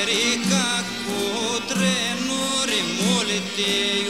Amerikako trenori dit